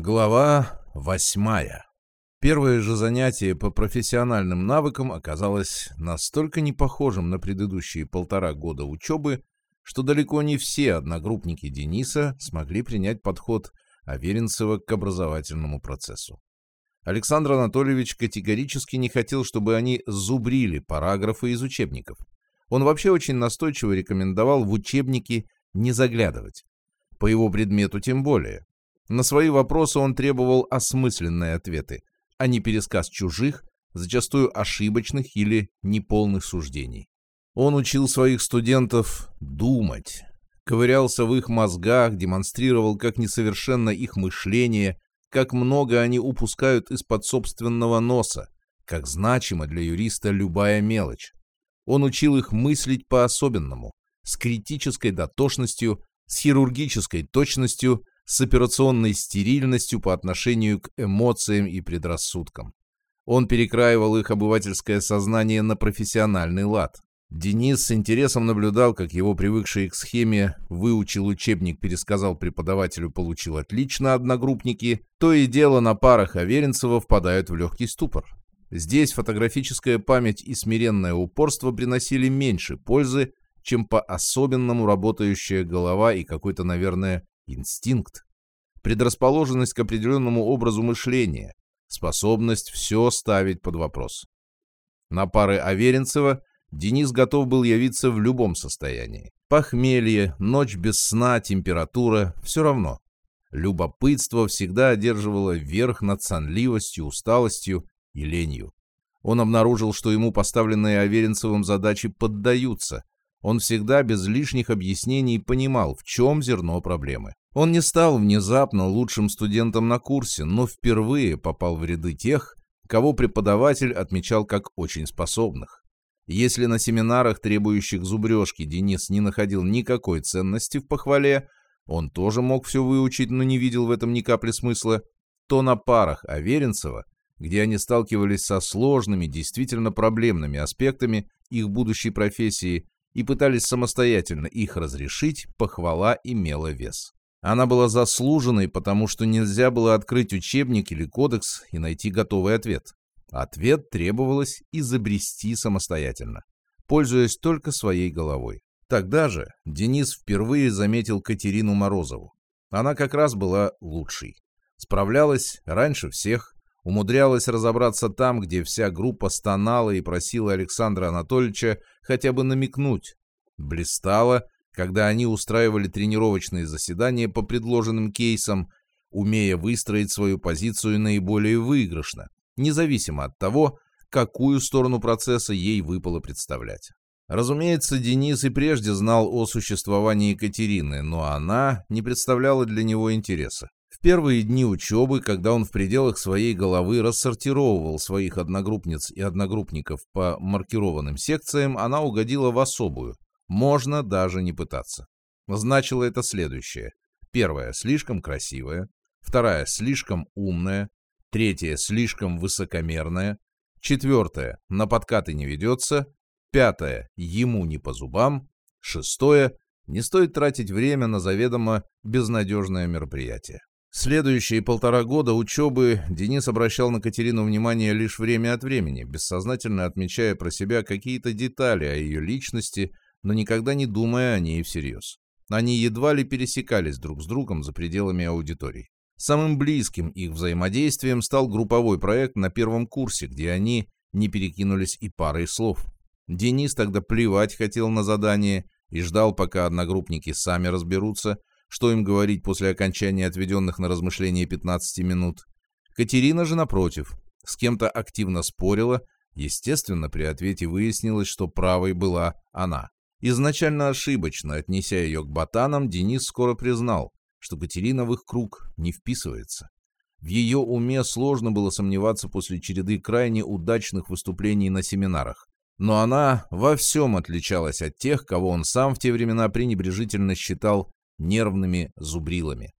Глава восьмая. Первое же занятие по профессиональным навыкам оказалось настолько не похожим на предыдущие полтора года учебы, что далеко не все одногруппники Дениса смогли принять подход Аверинцева к образовательному процессу. Александр Анатольевич категорически не хотел, чтобы они зубрили параграфы из учебников. Он вообще очень настойчиво рекомендовал в учебники не заглядывать. По его предмету тем более. На свои вопросы он требовал осмысленные ответы, а не пересказ чужих, зачастую ошибочных или неполных суждений. Он учил своих студентов думать, ковырялся в их мозгах, демонстрировал, как несовершенно их мышление, как много они упускают из-под собственного носа, как значима для юриста любая мелочь. Он учил их мыслить по-особенному, с критической дотошностью, с хирургической точностью, с операционной стерильностью по отношению к эмоциям и предрассудкам. Он перекраивал их обывательское сознание на профессиональный лад. Денис с интересом наблюдал, как его привыкший к схеме «выучил учебник, пересказал преподавателю, получил отлично одногруппники», то и дело на парах Аверинцева впадают в легкий ступор. Здесь фотографическая память и смиренное упорство приносили меньше пользы, чем по-особенному работающая голова и какой-то, наверное, инстинкт, предрасположенность к определенному образу мышления, способность все ставить под вопрос. На пары Аверинцева Денис готов был явиться в любом состоянии. Похмелье, ночь без сна, температура – все равно. Любопытство всегда одерживало верх над сонливостью, усталостью и ленью. Он обнаружил, что ему поставленные Аверинцевым задачи поддаются. Он всегда без лишних объяснений понимал, в чем зерно проблемы. Он не стал внезапно лучшим студентом на курсе, но впервые попал в ряды тех, кого преподаватель отмечал как очень способных. Если на семинарах, требующих зубрежки, Денис не находил никакой ценности в похвале, он тоже мог все выучить, но не видел в этом ни капли смысла, то на парах Аверинцева, где они сталкивались со сложными, действительно проблемными аспектами их будущей профессии и пытались самостоятельно их разрешить, похвала имела вес. Она была заслуженной, потому что нельзя было открыть учебник или кодекс и найти готовый ответ. Ответ требовалось изобрести самостоятельно, пользуясь только своей головой. Тогда же Денис впервые заметил Катерину Морозову. Она как раз была лучшей. Справлялась раньше всех, умудрялась разобраться там, где вся группа стонала и просила Александра Анатольевича хотя бы намекнуть. Блистала, когда они устраивали тренировочные заседания по предложенным кейсам, умея выстроить свою позицию наиболее выигрышно, независимо от того, какую сторону процесса ей выпало представлять. Разумеется, Денис и прежде знал о существовании Екатерины, но она не представляла для него интереса. В первые дни учебы, когда он в пределах своей головы рассортировывал своих одногруппниц и одногруппников по маркированным секциям, она угодила в особую, можно даже не пытаться. Значило это следующее. Первая – слишком красивая. Вторая – слишком умная. Третья – слишком высокомерная. Четвертая – на подкаты не ведется. Пятое – ему не по зубам. Шестое – не стоит тратить время на заведомо безнадежное мероприятие. Следующие полтора года учебы Денис обращал на Катерину внимание лишь время от времени, бессознательно отмечая про себя какие-то детали о ее личности – но никогда не думая о ней всерьез. Они едва ли пересекались друг с другом за пределами аудиторий. Самым близким их взаимодействием стал групповой проект на первом курсе, где они не перекинулись и парой слов. Денис тогда плевать хотел на задание и ждал, пока одногруппники сами разберутся, что им говорить после окончания отведенных на размышление 15 минут. Катерина же, напротив, с кем-то активно спорила, естественно, при ответе выяснилось, что правой была она. Изначально ошибочно отнеся ее к ботанам, Денис скоро признал, что Катерина в их круг не вписывается. В ее уме сложно было сомневаться после череды крайне удачных выступлений на семинарах. Но она во всем отличалась от тех, кого он сам в те времена пренебрежительно считал нервными зубрилами.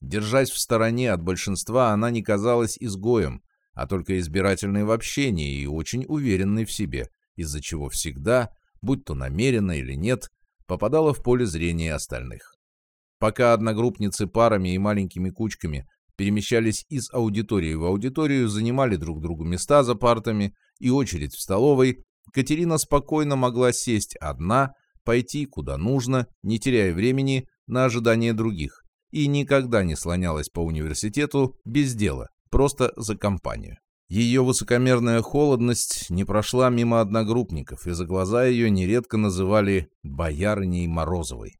Держась в стороне от большинства, она не казалась изгоем, а только избирательной в общении и очень уверенной в себе, из-за чего всегда будь то намеренно или нет, попадала в поле зрения остальных. Пока одногруппницы парами и маленькими кучками перемещались из аудитории в аудиторию, занимали друг другу места за партами и очередь в столовой, Катерина спокойно могла сесть одна, пойти куда нужно, не теряя времени на ожидание других, и никогда не слонялась по университету без дела, просто за компанию. Ее высокомерная холодность не прошла мимо одногруппников, и за глаза ее нередко называли «боярыней Морозовой».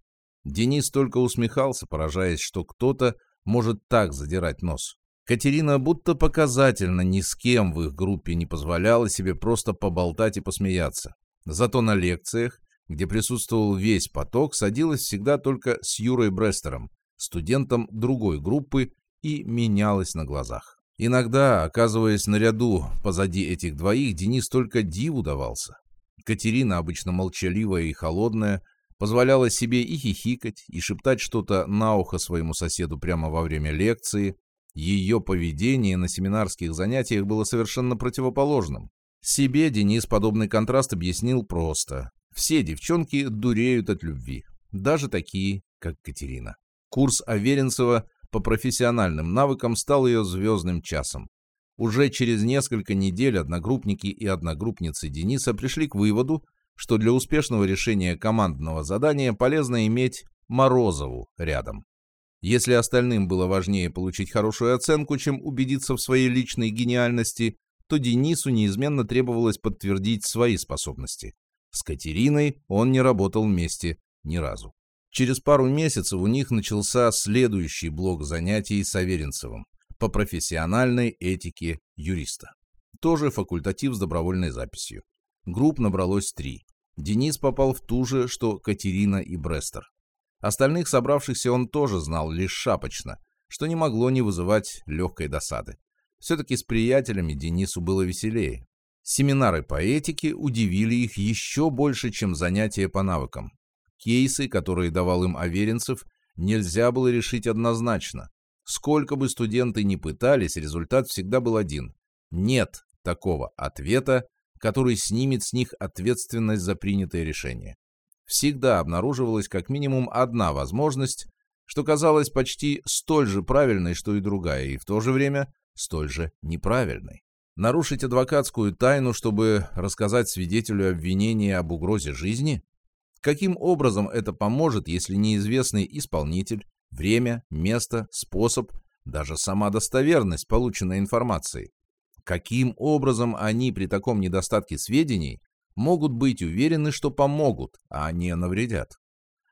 Денис только усмехался, поражаясь, что кто-то может так задирать нос. Катерина будто показательно ни с кем в их группе не позволяла себе просто поболтать и посмеяться. Зато на лекциях, где присутствовал весь поток, садилась всегда только с Юрой Брестером, студентом другой группы, и менялась на глазах. Иногда, оказываясь наряду позади этих двоих, Денис только диву давался. Катерина, обычно молчаливая и холодная, позволяла себе и хихикать, и шептать что-то на ухо своему соседу прямо во время лекции. Ее поведение на семинарских занятиях было совершенно противоположным. Себе Денис подобный контраст объяснил просто. Все девчонки дуреют от любви, даже такие, как Катерина. Курс Аверинцева по профессиональным навыкам стал ее звездным часом. Уже через несколько недель одногруппники и одногруппницы Дениса пришли к выводу, что для успешного решения командного задания полезно иметь Морозову рядом. Если остальным было важнее получить хорошую оценку, чем убедиться в своей личной гениальности, то Денису неизменно требовалось подтвердить свои способности. С Катериной он не работал вместе ни разу. Через пару месяцев у них начался следующий блок занятий с Аверинцевым по профессиональной этике юриста. Тоже факультатив с добровольной записью. Групп набралось три. Денис попал в ту же, что Катерина и Брестер. Остальных собравшихся он тоже знал лишь шапочно, что не могло не вызывать легкой досады. Все-таки с приятелями Денису было веселее. Семинары по этике удивили их еще больше, чем занятия по навыкам. Кейсы, которые давал им Аверинцев, нельзя было решить однозначно. Сколько бы студенты ни пытались, результат всегда был один. Нет такого ответа, который снимет с них ответственность за принятое решение. Всегда обнаруживалась как минимум одна возможность, что казалось почти столь же правильной, что и другая, и в то же время столь же неправильной. Нарушить адвокатскую тайну, чтобы рассказать свидетелю обвинения об угрозе жизни? Каким образом это поможет, если неизвестный исполнитель, время, место, способ, даже сама достоверность полученной информации? Каким образом они при таком недостатке сведений могут быть уверены, что помогут, а не навредят?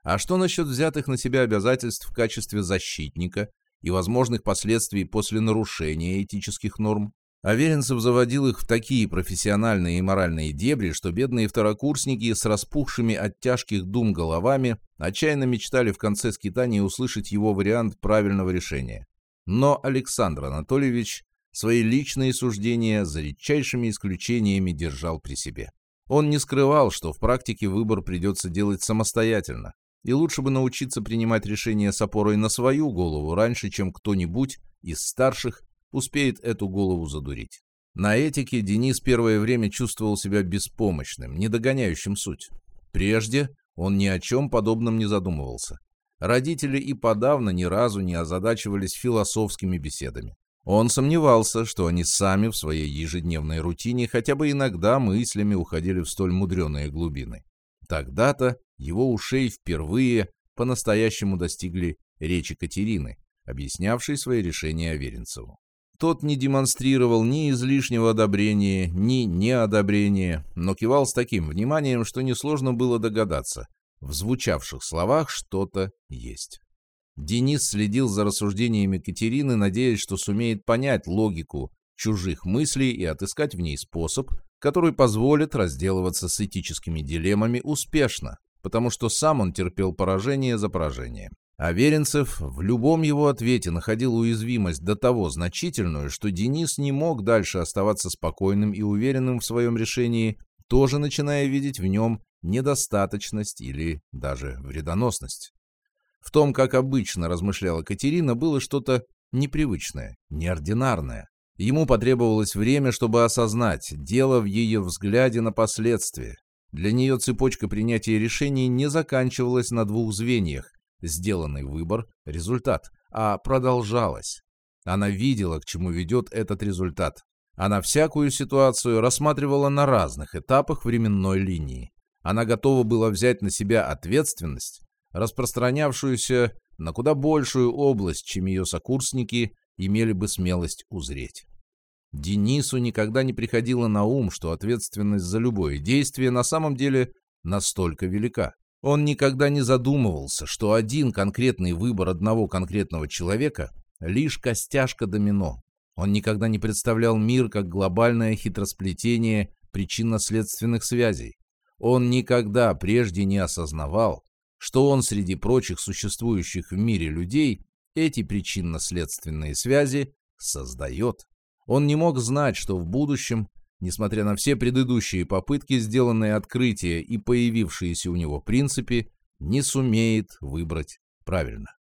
А что насчет взятых на себя обязательств в качестве защитника и возможных последствий после нарушения этических норм? Аверинцев заводил их в такие профессиональные и моральные дебри, что бедные второкурсники с распухшими от тяжких дум головами отчаянно мечтали в конце скитания услышать его вариант правильного решения. Но Александр Анатольевич свои личные суждения за редчайшими исключениями держал при себе. Он не скрывал, что в практике выбор придется делать самостоятельно, и лучше бы научиться принимать решения с опорой на свою голову раньше, чем кто-нибудь из старших успеет эту голову задурить. На этике Денис первое время чувствовал себя беспомощным, не догоняющим суть. Прежде он ни о чем подобном не задумывался. Родители и подавно ни разу не озадачивались философскими беседами. Он сомневался, что они сами в своей ежедневной рутине хотя бы иногда мыслями уходили в столь мудреные глубины. Тогда-то его ушей впервые по-настоящему достигли речи Катерины, объяснявшей свои решения Аверинцеву. Тот не демонстрировал ни излишнего одобрения, ни неодобрения, но кивал с таким вниманием, что несложно было догадаться. В звучавших словах что-то есть. Денис следил за рассуждениями Катерины, надеясь, что сумеет понять логику чужих мыслей и отыскать в ней способ, который позволит разделываться с этическими дилеммами успешно, потому что сам он терпел поражение за поражением. Аверинцев в любом его ответе находил уязвимость до того значительную, что Денис не мог дальше оставаться спокойным и уверенным в своем решении, тоже начиная видеть в нем недостаточность или даже вредоносность. В том, как обычно размышляла Катерина, было что-то непривычное, неординарное. Ему потребовалось время, чтобы осознать дело в ее взгляде на последствия. Для нее цепочка принятия решений не заканчивалась на двух звеньях, сделанный выбор, результат, а продолжалось. Она видела, к чему ведет этот результат. Она всякую ситуацию рассматривала на разных этапах временной линии. Она готова была взять на себя ответственность, распространявшуюся на куда большую область, чем ее сокурсники имели бы смелость узреть. Денису никогда не приходило на ум, что ответственность за любое действие на самом деле настолько велика. Он никогда не задумывался, что один конкретный выбор одного конкретного человека – лишь костяшка домино. Он никогда не представлял мир как глобальное хитросплетение причинно-следственных связей. Он никогда прежде не осознавал, что он среди прочих существующих в мире людей эти причинно-следственные связи создает. Он не мог знать, что в будущем, несмотря на все предыдущие попытки, сделанные открытия и появившиеся у него принципы, не сумеет выбрать правильно.